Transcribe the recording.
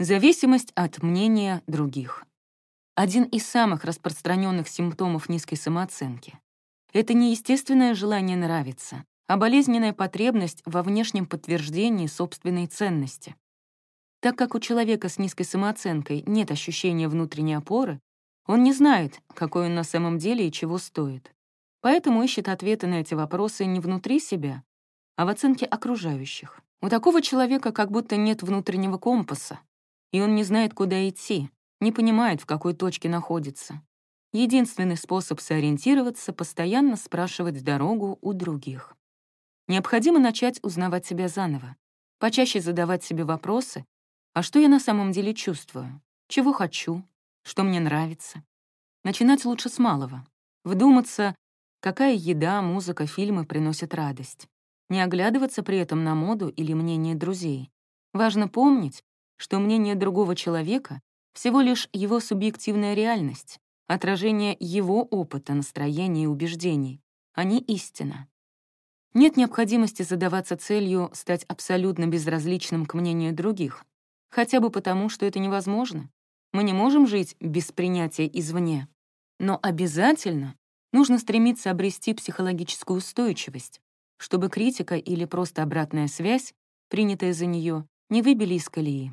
Зависимость от мнения других. Один из самых распространенных симптомов низкой самооценки. Это не естественное желание нравиться, а болезненная потребность во внешнем подтверждении собственной ценности. Так как у человека с низкой самооценкой нет ощущения внутренней опоры, он не знает, какой он на самом деле и чего стоит. Поэтому ищет ответы на эти вопросы не внутри себя, а в оценке окружающих. У такого человека как будто нет внутреннего компаса, и он не знает, куда идти, не понимает, в какой точке находится. Единственный способ сориентироваться — постоянно спрашивать дорогу у других. Необходимо начать узнавать себя заново, почаще задавать себе вопросы, а что я на самом деле чувствую, чего хочу, что мне нравится. Начинать лучше с малого. Вдуматься, какая еда, музыка, фильмы приносят радость. Не оглядываться при этом на моду или мнение друзей. Важно помнить, что мнение другого человека — всего лишь его субъективная реальность, отражение его опыта, настроения и убеждений, а не истина. Нет необходимости задаваться целью стать абсолютно безразличным к мнению других, хотя бы потому, что это невозможно. Мы не можем жить без принятия извне. Но обязательно нужно стремиться обрести психологическую устойчивость, чтобы критика или просто обратная связь, принятая за нее, не выбили из колеи.